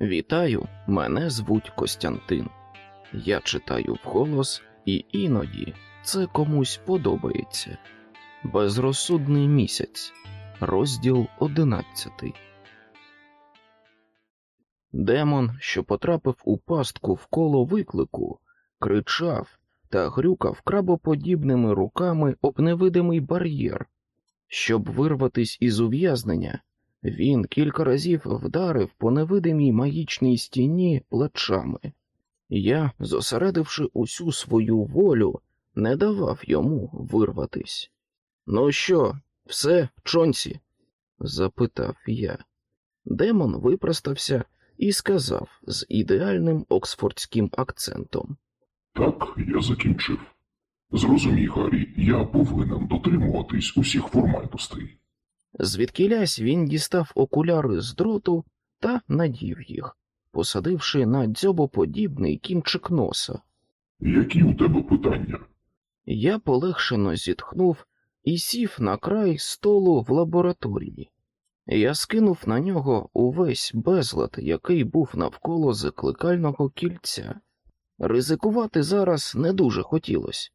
Вітаю, мене звуть Костянтин. Я читаю вголос, і іноді це комусь подобається. Безрозсудний місяць, розділ одинадцятий. Демон, що потрапив у пастку в коло виклику, кричав та грюкав крабоподібними руками об невидимий бар'єр. Щоб вирватись із ув'язнення, він кілька разів вдарив по невидимій магічній стіні плечами. Я, зосередивши усю свою волю, не давав йому вирватись. Ну що, все, чонці? запитав я. Демон випростався і сказав з ідеальним оксфордським акцентом. Так, я закінчив. Зрозумій, Гаррі, я повинен дотримуватись усіх формальностей. Звідкілясь він дістав окуляри з дроту та надів їх, посадивши на дзьобоподібний кінчик носа. Які у тебе питання? Я полегшено зітхнув і сів на край столу в лабораторії. Я скинув на нього увесь безлад, який був навколо закликального кільця. Ризикувати зараз не дуже хотілося.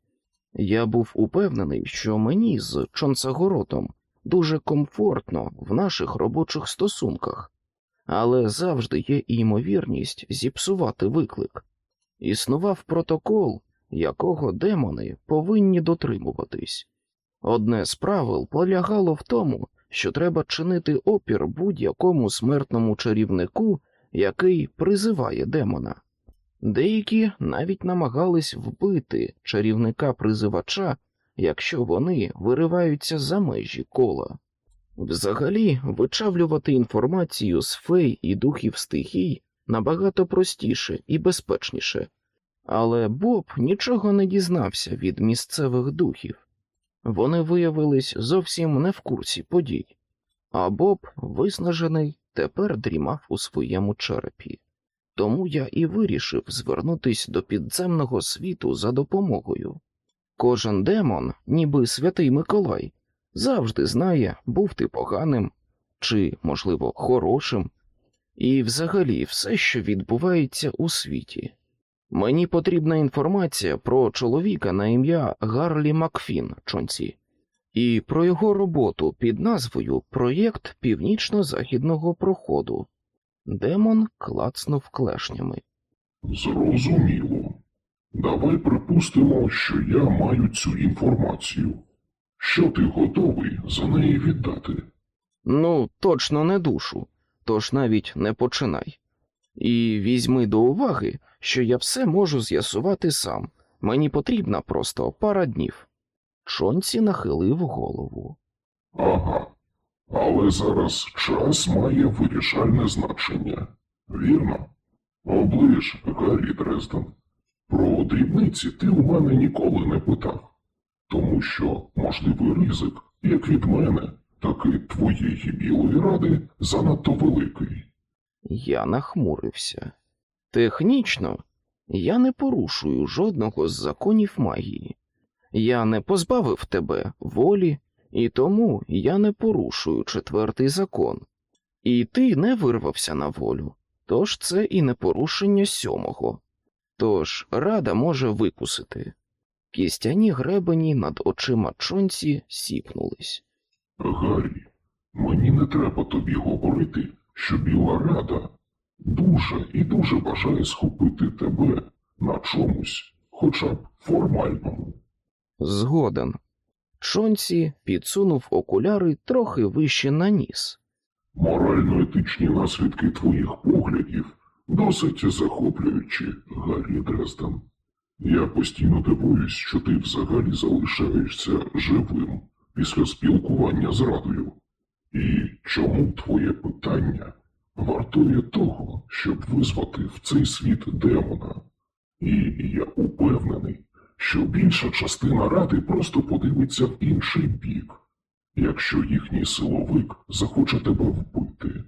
Я був упевнений, що мені з Чонцагоротом дуже комфортно в наших робочих стосунках, але завжди є ймовірність зіпсувати виклик. Існував протокол, якого демони повинні дотримуватись. Одне з правил полягало в тому, що треба чинити опір будь-якому смертному чарівнику, який призиває демона. Деякі навіть намагались вбити чарівника-призивача, якщо вони вириваються за межі кола. Взагалі, вичавлювати інформацію з фей і духів стихій набагато простіше і безпечніше, але Боб нічого не дізнався від місцевих духів. Вони виявились зовсім не в курсі подій, а Боб, виснажений, тепер дрімав у своєму черепі. Тому я і вирішив звернутись до підземного світу за допомогою. Кожен демон, ніби святий Миколай, завжди знає, був ти поганим чи, можливо, хорошим, і взагалі все, що відбувається у світі. Мені потрібна інформація про чоловіка на ім'я Гарлі Макфін Чонці і про його роботу під назвою Проєкт Північно-Західного проходу. Демон клацнув клешнями. Зрозуміло. Давай припустимо, що я маю цю інформацію. Що ти готовий за неї віддати? Ну, точно не душу, тож навіть не починай. І візьми до уваги, що я все можу з'ясувати сам. Мені потрібна просто пара днів. Чонці нахилив голову. Ага. Але зараз час має вирішальне значення. Вірно? Оближ, Гаррі Дрезден. Про дрібниці ти у мене ніколи не питав, тому що можливий ризик, як від мене, так і твоєї білої ради занадто великий. Я нахмурився. Технічно, я не порушую жодного з законів магії. Я не позбавив тебе волі, і тому я не порушую четвертий закон. І ти не вирвався на волю, тож це і не порушення сьомого. Тож рада може викусити. Кістяні гребені над очима чонці сіпнулись. Гаррі, мені не треба тобі говорити, що біла рада дуже і дуже бажає схопити тебе на чомусь, хоча б формальному. Згоден. Чонці підсунув окуляри трохи вище на ніс. Морально-етичні наслідки твоїх поглядів досить захоплюючі, Гаррі Дрезден. Я постійно дивуюсь, що ти взагалі залишаєшся живим після спілкування з радою. І чому твоє питання вартує того, щоб визвати в цей світ демона? І я упевнений, що більша частина ради просто подивиться в інший бік, якщо їхній силовик захоче тебе вбити.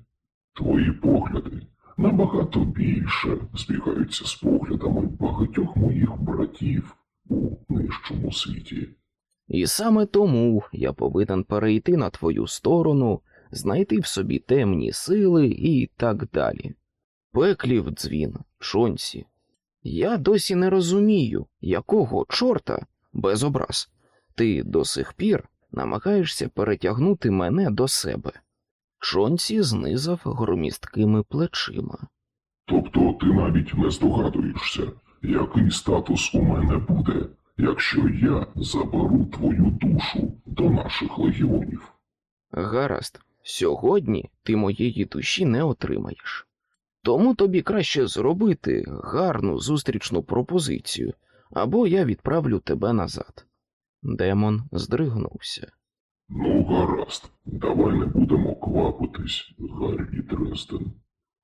Твої погляди набагато більше збігаються з поглядами багатьох моїх братів у нижчому світі. І саме тому я повинен перейти на твою сторону, знайти в собі темні сили і так далі. Пеклів дзвін, Чонсі. Я досі не розумію, якого чорта без образ. Ти до сих пір намагаєшся перетягнути мене до себе. Чонсі знизав громісткими плечима. Тобто ти навіть не здогадуєшся, який статус у мене буде, якщо я заберу твою душу до наших легіонів. Гаразд, сьогодні ти моєї душі не отримаєш. Тому тобі краще зробити гарну зустрічну пропозицію, або я відправлю тебе назад. Демон здригнувся. Ну, гаразд, давай не будемо квапитись, Гаррі Дрестен.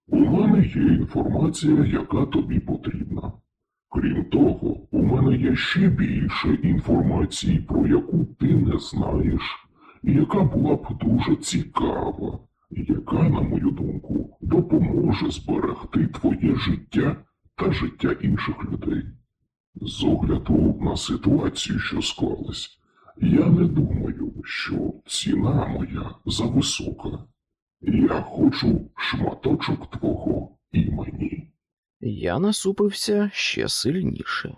У мене є інформація, яка тобі потрібна. Крім того, у мене є ще більше інформації, про яку ти не знаєш, і яка була б дуже цікава, яка, на мою думку, допоможе зберегти твоє життя та життя інших людей. З огляду на ситуацію, що склалась, я не думаю, що ціна моя зависока. Я хочу шматочок твого імені. Я насупився ще сильніше.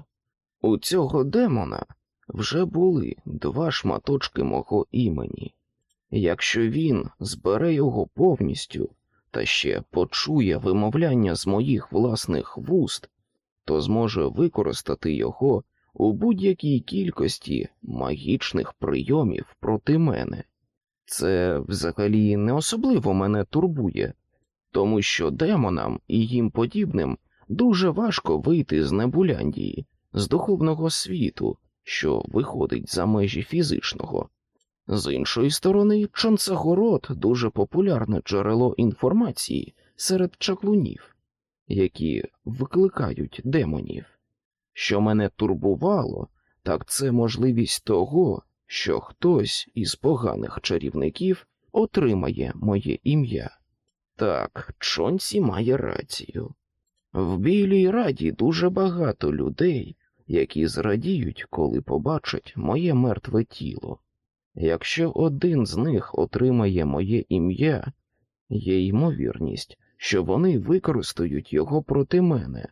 У цього демона вже були два шматочки мого імені. Якщо він збере його повністю та ще почує вимовляння з моїх власних вуст, то зможе використати його у будь-якій кількості магічних прийомів проти мене. Це взагалі не особливо мене турбує, тому що демонам і їм подібним дуже важко вийти з Небуляндії, з духовного світу, що виходить за межі фізичного. З іншої сторони, Чонцегород дуже популярне джерело інформації серед чаклунів, які викликають демонів. Що мене турбувало, так це можливість того, що хтось із поганих чарівників отримає моє ім'я. Так, Чонсі має рацію. В Білій раді дуже багато людей, які зрадіють, коли побачать моє мертве тіло. Якщо один з них отримає моє ім'я, є ймовірність, що вони використають його проти мене,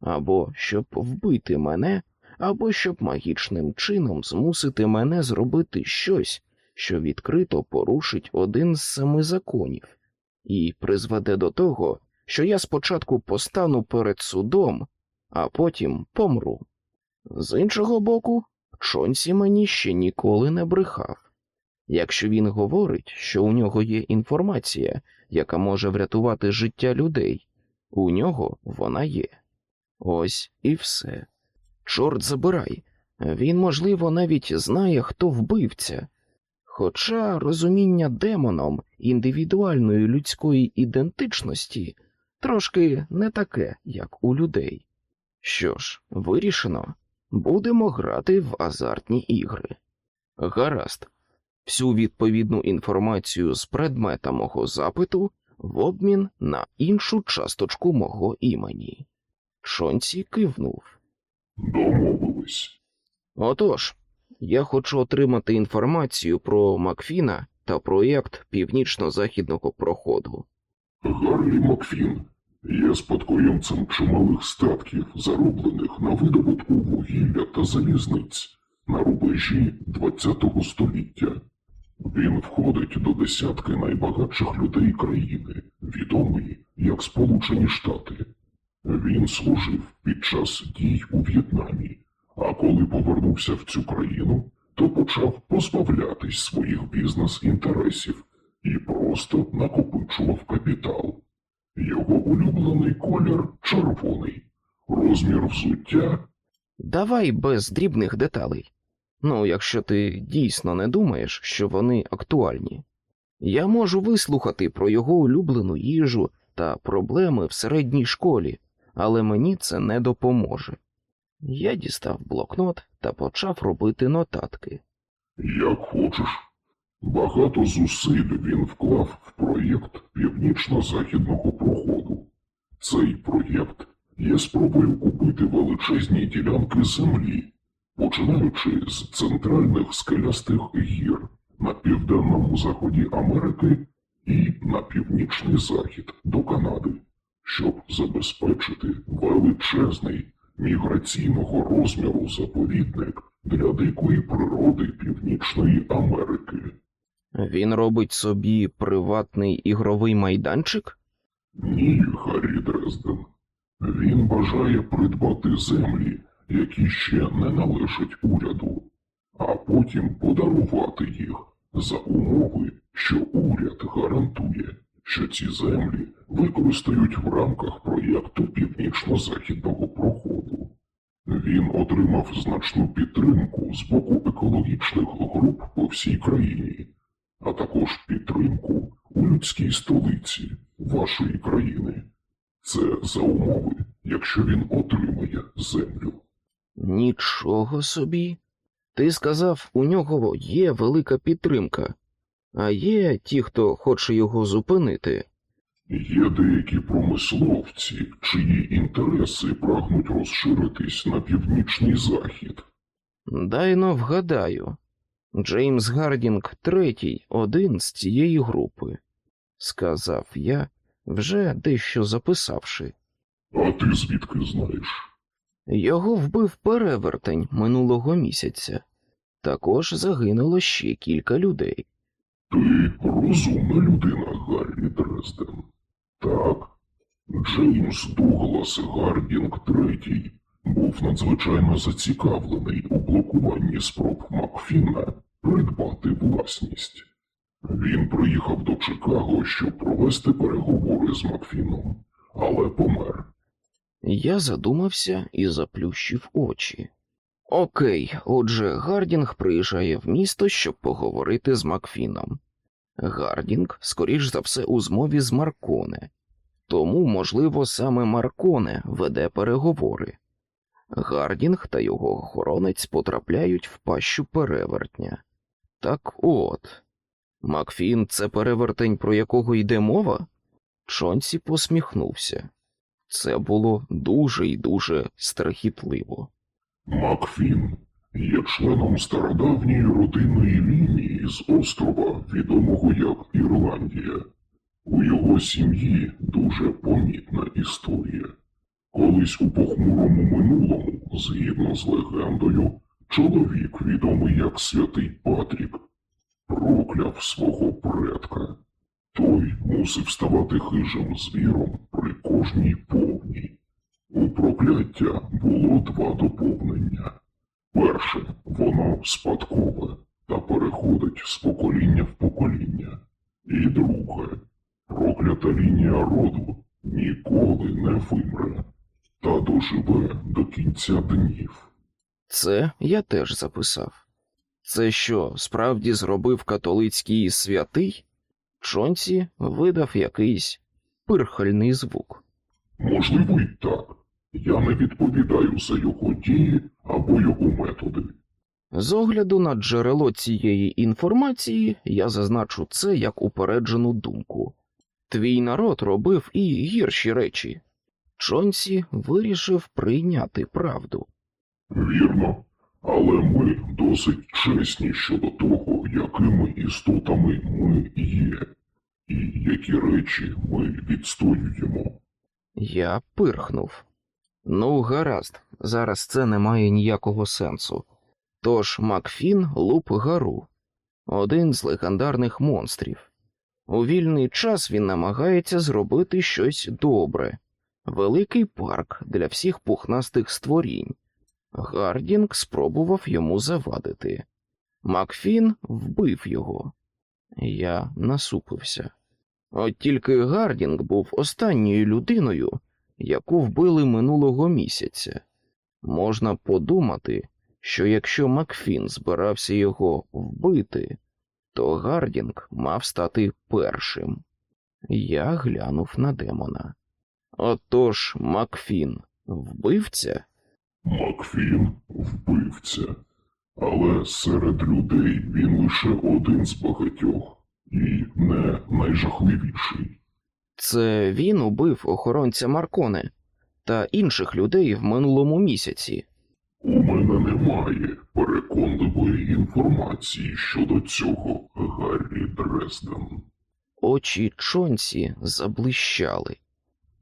або щоб вбити мене, або щоб магічним чином змусити мене зробити щось, що відкрито порушить один з семи законів, і призведе до того, що я спочатку постану перед судом, а потім помру. З іншого боку, Чонсі мені ще ніколи не брехав. Якщо він говорить, що у нього є інформація, яка може врятувати життя людей, у нього вона є. Ось і все. Чорт забирай, він, можливо, навіть знає, хто вбивця. Хоча розуміння демоном індивідуальної людської ідентичності трошки не таке, як у людей. Що ж, вирішено, будемо грати в азартні ігри. Гаразд, всю відповідну інформацію з предмета мого запиту в обмін на іншу часточку мого імені. Шонці кивнув. Домовились. Отож, я хочу отримати інформацію про Макфіна та проєкт північно-західного проходу. Гаррі Макфін є спадкоємцем чималих статків, зароблених на видобутку вугілля та залізниць на рубежі ХХ століття. Він входить до десятки найбагатших людей країни, відомий як Сполучені Штати. Він служив під час дій у В'єтнамі, а коли повернувся в цю країну, то почав позбавлятись своїх бізнес-інтересів і просто накопичував капітал. Його улюблений колір червоний, розмір взуття Давай без дрібних деталей. Ну, якщо ти дійсно не думаєш, що вони актуальні. Я можу вислухати про його улюблену їжу та проблеми в середній школі, але мені це не допоможе. Я дістав блокнот та почав робити нотатки. Як хочеш. Багато зусиль він вклав в проєкт північно-західного проходу. Цей проєкт є спробою купити величезні ділянки землі, починаючи з центральних скелястих гір на південному заході Америки і на північний захід до Канади. Щоб забезпечити величезний міграційного розміру заповідник для дикої природи Північної Америки. Він робить собі приватний ігровий майданчик? Ні, Гаррі Дрезден. Він бажає придбати землі, які ще не належать уряду, а потім подарувати їх за умови, що уряд гарантує, що ці землі використають в рамках проєкту Північно-Західного проходу. Він отримав значну підтримку з боку екологічних груп по всій країні, а також підтримку у людській столиці вашої країни. Це за умови, якщо він отримає землю. Нічого собі. Ти сказав, у нього є велика підтримка, а є ті, хто хоче його зупинити. Є деякі промисловці, чиї інтереси прагнуть розширитись на північний захід. Дайно вгадаю. Джеймс Гардінг третій, один з цієї групи, сказав я, вже дещо записавши. А ти звідки знаєш? Його вбив перевертень минулого місяця. Також загинуло ще кілька людей. Ти розумна людина, Гаррі Дрезден. Так, Джеймс Дуглас Гардінг III був надзвичайно зацікавлений у блокуванні спроб Макфіна придбати власність. Він приїхав до Чикаго, щоб провести переговори з Макфіном, але помер. Я задумався і заплющив очі. Окей, отже, Гардінг приїжджає в місто, щоб поговорити з Макфіном. Гардінг, скоріш за все, у змові з Марконе, тому, можливо, саме Марконе веде переговори. Гардінг та його охоронець потрапляють в пащу перевертня. Так от, Макфін це перевертень, про якого йде мова? Чонсі посміхнувся. Це було дуже і дуже страхітливо. Макфін є членом стародавньої родинної лінії з острова, відомого як Ірландія. У його сім'ї дуже помітна історія. Колись у похмурому минулому, згідно з легендою, чоловік, відомий як святий Патрік, прокляв свого предка. Той мусив ставати хижим звіром при кожній повній. У прокляття було два доповнення. Перше, воно спадкове та переходить з покоління в покоління. І друге, проклята лінія роду ніколи не вимре та доживе до кінця днів. Це я теж записав. Це що, справді зробив католицький святий? Чонці видав якийсь пирхальний звук. Можливо, і так. Я не відповідаю за його дії або його методи. З огляду на джерело цієї інформації я зазначу це як упереджену думку. Твій народ робив і гірші речі. Чонсі вирішив прийняти правду. Вірно, але ми досить чесні щодо того, якими істотами ми є, і які речі ми відстоюємо. Я пирхнув. Ну, гаразд, зараз це не має ніякого сенсу. Тож Макфін луп гару, один з легендарних монстрів. У вільний час він намагається зробити щось добре, великий парк для всіх пухнастих створінь. Гардінг спробував йому завадити. Макфін вбив його. Я насупився. От тільки Гардінг був останньою людиною, яку вбили минулого місяця. Можна подумати, що якщо Макфін збирався його вбити, то Гардінг мав стати першим. Я глянув на демона. Отож, Макфін вбивця? Макфін вбивця, але серед людей він лише один з багатьох і не найжахливіший. Це він убив охоронця Марконе та інших людей в минулому місяці. У мене немає переконливої інформації щодо цього, Гаррі Дрезден. Очі Чонсі заблищали.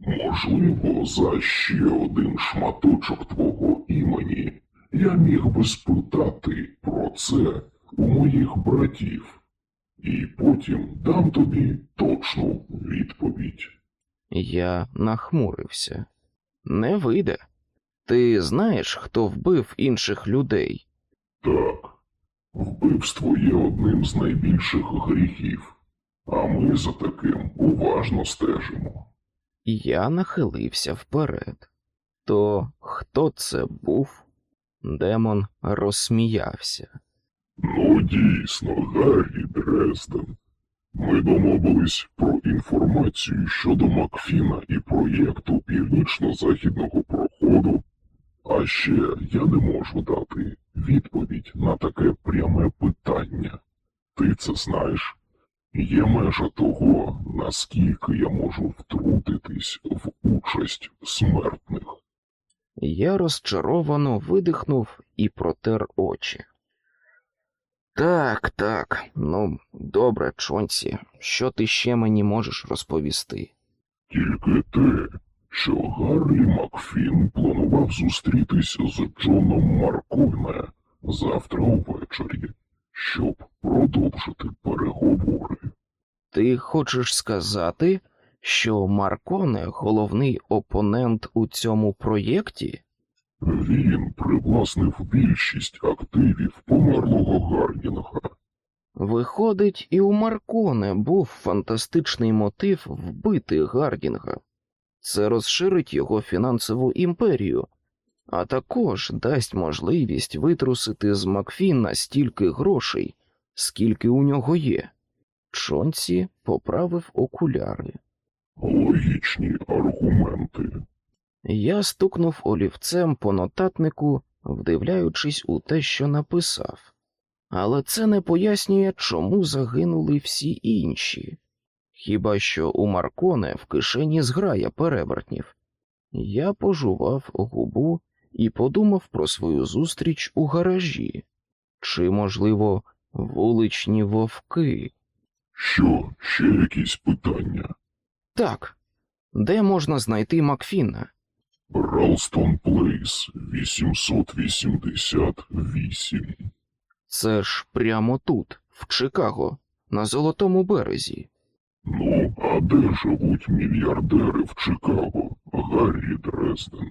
Можливо, за ще один шматочок твого імені я міг би спитати про це у моїх братів, і потім дам тобі точну відповідь. Я нахмурився. Не вийде. Ти знаєш, хто вбив інших людей? Так, вбивство є одним з найбільших гріхів, а ми за таким уважно стежимо. Я нахилився вперед. То хто це був? Демон розсміявся. Ну, дійсно, Гаррі Дрезден. Ми домовились про інформацію щодо Макфіна і проєкту північно-західного проходу. А ще я не можу дати відповідь на таке пряме питання. Ти це знаєш? Є межа того, наскільки я можу втрутитись в участь смертних. Я розчаровано видихнув і протер очі. Так, так, ну, добре, чонці, що ти ще мені можеш розповісти? Тільки те, що Гаррі Макфін планував зустрітися з Джоном Марконе завтра увечері, щоб продовжити переговори. Ти хочеш сказати, що Марконе головний опонент у цьому проєкті? Він привласнив більшість активів померлого Гардінга. Виходить, і у Марконе був фантастичний мотив вбити Гардінга. Це розширить його фінансову імперію, а також дасть можливість витрусити з Макфіна стільки грошей, скільки у нього є. Чонці поправив окуляри. Логічні аргументи. Я стукнув олівцем по нотатнику, вдивляючись у те, що написав. Але це не пояснює, чому загинули всі інші. Хіба що у Марконе в кишені зграя перевертнів. Я пожував губу і подумав про свою зустріч у гаражі. Чи, можливо, вуличні вовки? Що, ще якісь питання? Так, де можна знайти Макфіна? Ралстон Плейс 888. Це ж прямо тут, в Чикаго, на Золотому березі. Ну, а де живуть мільярдери в Чикаго, Гаррі Дрезден?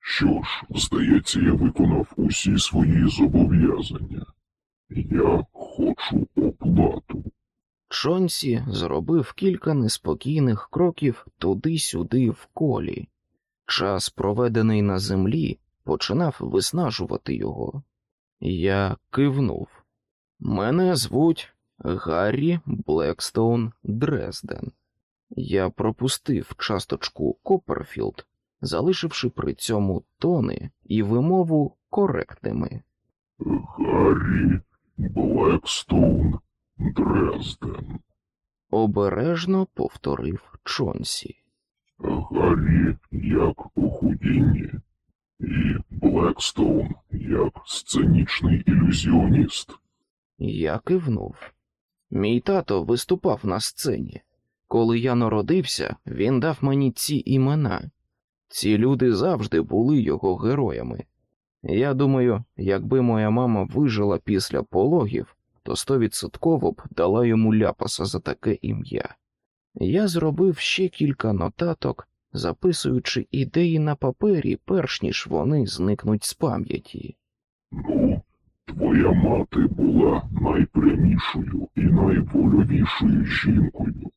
Що ж, здається, я виконав усі свої зобов'язання. Я хочу оплату. Чонсі зробив кілька неспокійних кроків туди-сюди в колі. Час, проведений на землі, починав виснажувати його. Я кивнув. Мене звуть Гаррі Блекстоун Дрезден. Я пропустив часточку Копперфілд, залишивши при цьому тони і вимову коректними. Гаррі Блекстоун Дрезден. Обережно повторив Чонсі. Гаррі як у і Блекстоун як сценічний ілюзіоніст. Я кивнув. Мій тато виступав на сцені. Коли я народився, він дав мені ці імена. Ці люди завжди були його героями. Я думаю, якби моя мама вижила після пологів, то стовідсотково б дала йому ляпаса за таке ім'я. Я зробив ще кілька нотаток, записуючи ідеї на папері, перш ніж вони зникнуть з пам'яті. Ну, твоя мати була найпрямішою і найвольовішою жінкою.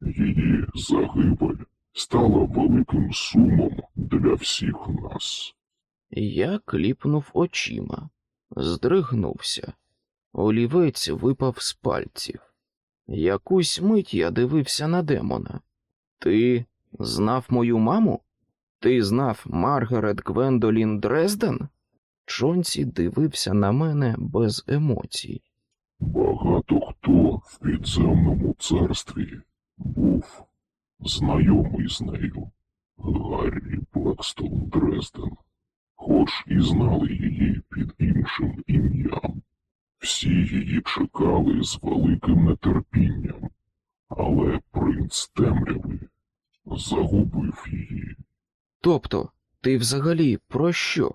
Її загибель стала великим сумом для всіх нас. Я кліпнув очима, здригнувся. Олівець випав з пальців. Якусь мить я дивився на демона. Ти знав мою маму? Ти знав Маргарет Гвендолін Дрезден? Чонці дивився на мене без емоцій. Багато хто в підземному царстві був знайомий з нею. Гаррі Блекстон Дрезден, хоч і знали її під іншим ім'ям. Всі її чекали з великим нетерпінням, але принц темряви Загубив її. Тобто, ти взагалі про що?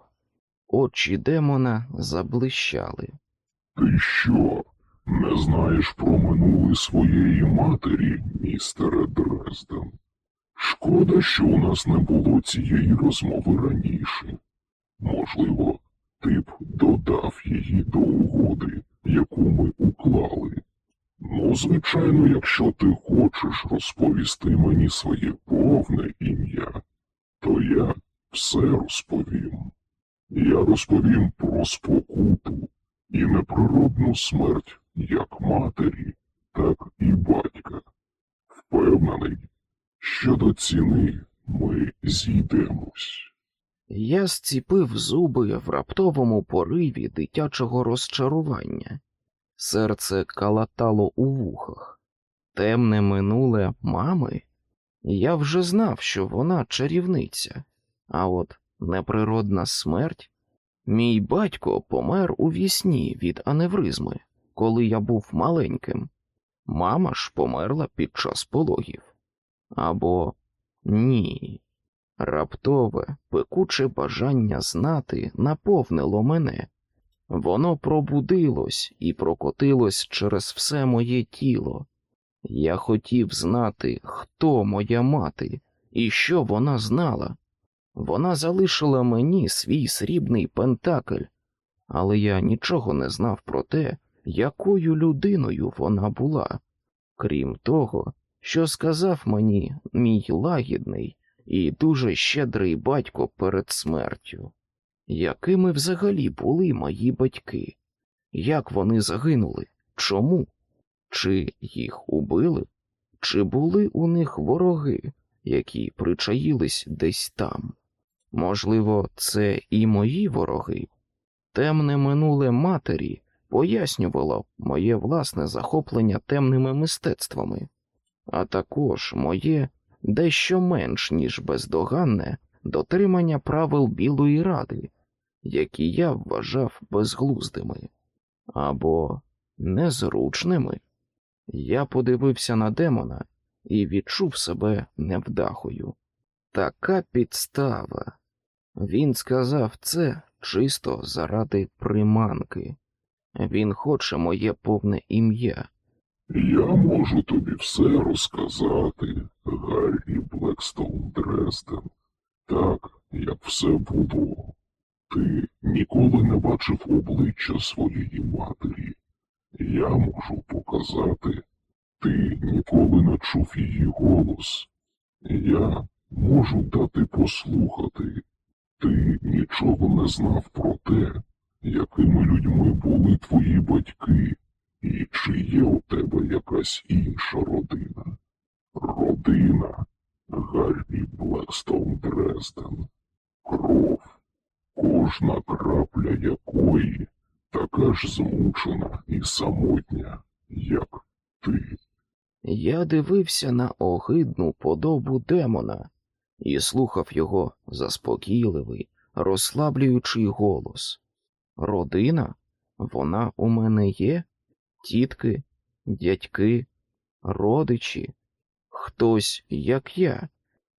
Очі демона заблищали. Ти що, не знаєш про минуле своєї матері, містере Дрезден? Шкода, що у нас не було цієї розмови раніше. Можливо, ти б додав її до угоди, яку ми уклали. Ну, звичайно, якщо ти хочеш розповісти мені своє повне ім'я, то я все розповім. Я розповім про спокуту і неприродну смерть як матері, так і батька. Впевнений, що до ціни ми зійдемось. Я зціпив зуби в раптовому пориві дитячого розчарування. Серце калатало у вухах. Темне минуле мами. Я вже знав, що вона чарівниця, а от неприродна смерть. Мій батько помер у вісні від аневризми, коли я був маленьким. Мама ж померла під час пологів. Або ні. Раптове, пекуче бажання знати наповнило мене. Воно пробудилось і прокотилось через все моє тіло. Я хотів знати, хто моя мати і що вона знала. Вона залишила мені свій срібний пентакль, але я нічого не знав про те, якою людиною вона була, крім того, що сказав мені мій лагідний і дуже щедрий батько перед смертю. Якими взагалі були мої батьки? Як вони загинули? Чому? Чи їх убили? Чи були у них вороги, які причаїлись десь там? Можливо, це і мої вороги? Темне минуле матері пояснювало моє власне захоплення темними мистецтвами, а також моє дещо менш ніж бездоганне дотримання правил Білої Ради, які я вважав безглуздими або незручними. Я подивився на демона і відчув себе невдахою. Така підстава. Він сказав це чисто заради приманки. Він хоче моє повне ім'я. Я можу тобі все розказати, Гаррі Блекстоун Дрезден, так, як все було. Ти ніколи не бачив обличчя своєї матері. Я можу показати. Ти ніколи не чув її голос. Я можу дати послухати. Ти нічого не знав про те, якими людьми були твої батьки, і чи є у тебе якась інша родина. Родина Гаррі Блекстоун Дрезден. Кров, кожна крапля якої така ж змучена і самотня, як ти. Я дивився на огидну подобу демона і слухав його заспокійливий, розслаблюючий голос. Родина? Вона у мене є? Тітки, дядьки, родичі, хтось, як я,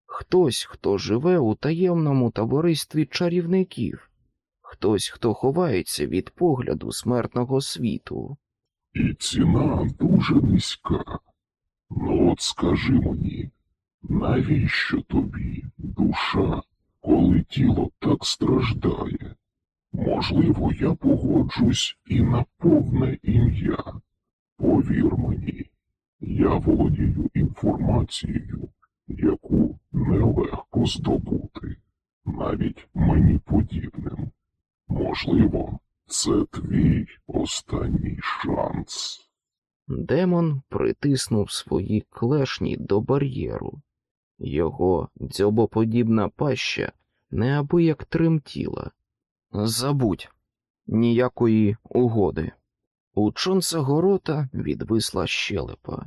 хтось, хто живе у таємному товаристві чарівників, хтось, хто ховається від погляду смертного світу. І ціна дуже низька. Ну от скажи мені, навіщо тобі душа, коли тіло так страждає? Можливо, я погоджусь і на повне ім'я. Повір мені, я володію інформацією, яку нелегко здобути, навіть мені подібним. Можливо, це твій останній шанс. Демон притиснув свої клешні до бар'єру. Його дзьобоподібна паща неабияк тремтіла. Забудь ніякої угоди. У Чонсагорота відвисла щелепа.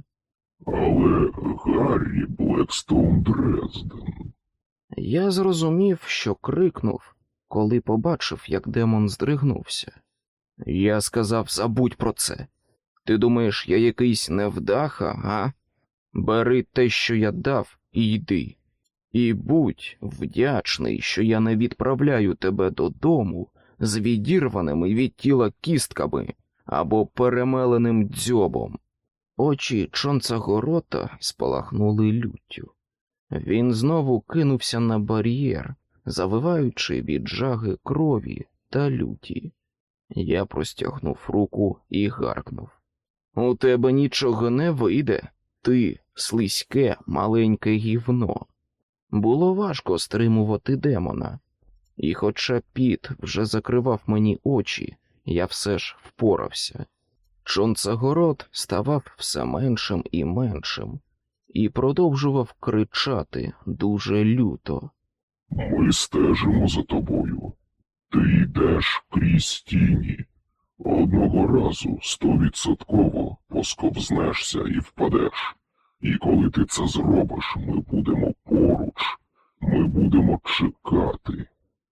Але Гаррі Блекстоун Дрезден. Я зрозумів, що крикнув, коли побачив, як демон здригнувся. Я сказав забудь про це. Ти думаєш, я якийсь невдаха, га? Бери те, що я дав, і йди. І будь вдячний, що я не відправляю тебе додому з відірваними від тіла кістками або перемеленим дзьобом. Очі Чонцагорота спалахнули люттю. Він знову кинувся на бар'єр, завиваючи від жаги крові та люті. Я простягнув руку і гаркнув. У тебе нічого не вийде, ти слизьке маленьке гівно. Було важко стримувати демона, і, хоча піт вже закривав мені очі, я все ж впорався. Чонцагород ставав все меншим і меншим, і продовжував кричати дуже люто. Ми стежимо за тобою. Ти йдеш крізь тіні. Одного разу стовідсотково посковзнешся і впадеш. І коли ти це зробиш, ми будемо поруч, ми будемо чекати.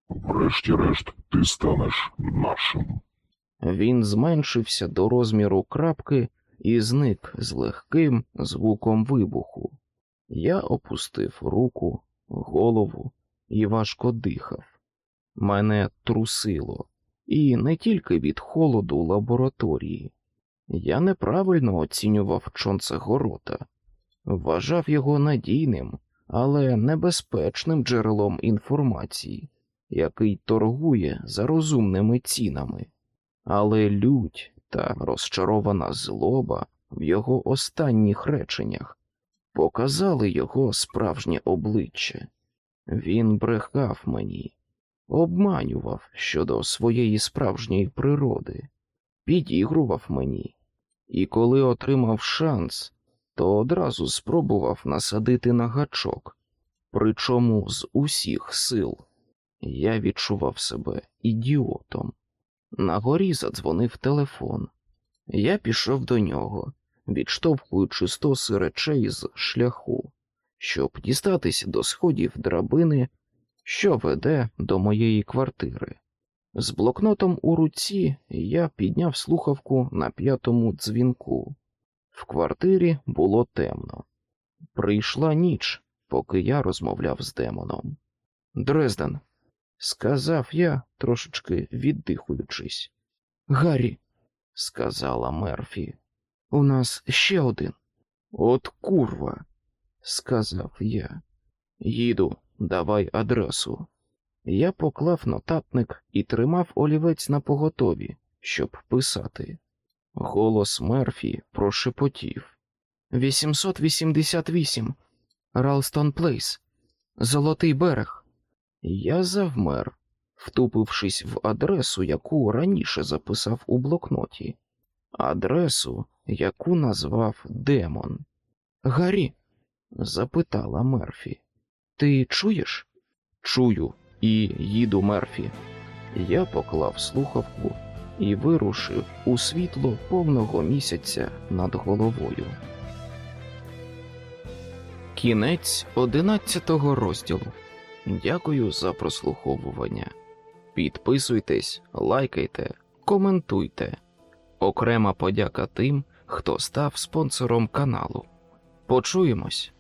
Врешті-решт, ти станеш нашим. Він зменшився до розміру крапки і зник з легким звуком вибуху. Я опустив руку, голову і важко дихав. Мене трусило, і не тільки від холоду лабораторії. Я неправильно оцінював Чонцегорота, вважав його надійним, але небезпечним джерелом інформації, який торгує за розумними цінами. Але лють та розчарована злоба в його останніх реченнях показали його справжнє обличчя. Він брехав мені, обманював щодо своєї справжньої природи, підігрував мені, і коли отримав шанс, то одразу спробував насадити на гачок, причому з усіх сил. Я відчував себе ідіотом. На горі задзвонив телефон. Я пішов до нього, відштовхуючи стоси речей з шляху, щоб дістатися до сходів драбини, що веде до моєї квартири. З блокнотом у руці я підняв слухавку на п'ятому дзвінку. В квартирі було темно. Прийшла ніч, поки я розмовляв з демоном. Дрезден, сказав я, трошечки віддихуючись. Гаррі, сказала Мерфі, у нас ще один. От курва, сказав я. Їду, давай адресу. Я поклав нотатник і тримав олівець на поготові, щоб писати. Голос Мерфі прошепотів. 888. Ралстон Плейс. Золотий берег. Я завмер, втупившись в адресу, яку раніше записав у блокноті, адресу, яку назвав Демон. Гаррі? запитала Мерфі. Ти чуєш? Чую і їду Мерфі. Я поклав слухавку і вирушив у світло повного місяця над головою. Кінець одинадцятого розділу. Дякую за прослуховування. Підписуйтесь, лайкайте, коментуйте. Окрема подяка тим, хто став спонсором каналу. Почуємось!